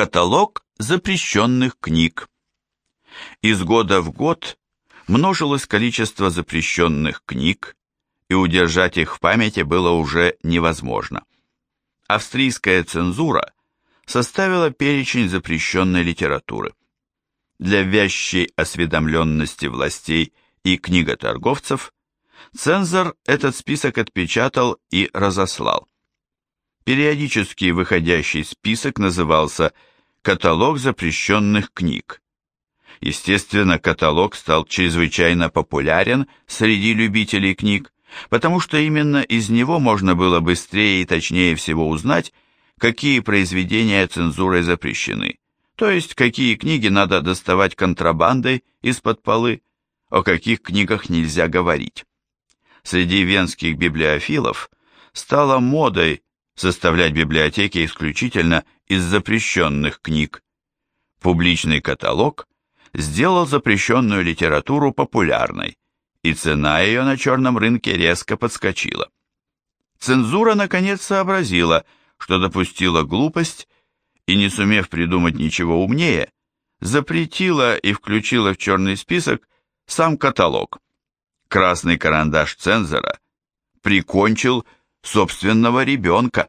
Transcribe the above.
Каталог запрещенных книг. Из года в год множилось количество запрещенных книг, и удержать их в памяти было уже невозможно. Австрийская цензура составила перечень запрещенной литературы. Для вящей осведомленности властей и книготорговцев цензор этот список отпечатал и разослал. Периодически выходящий список назывался «Каталог запрещенных книг». Естественно, каталог стал чрезвычайно популярен среди любителей книг, потому что именно из него можно было быстрее и точнее всего узнать, какие произведения цензурой запрещены, то есть какие книги надо доставать контрабандой из-под полы, о каких книгах нельзя говорить. Среди венских библиофилов стало модой составлять библиотеки исключительно из запрещенных книг. Публичный каталог сделал запрещенную литературу популярной, и цена ее на черном рынке резко подскочила. Цензура наконец сообразила, что допустила глупость, и, не сумев придумать ничего умнее, запретила и включила в черный список сам каталог. Красный карандаш цензора прикончил собственного ребенка.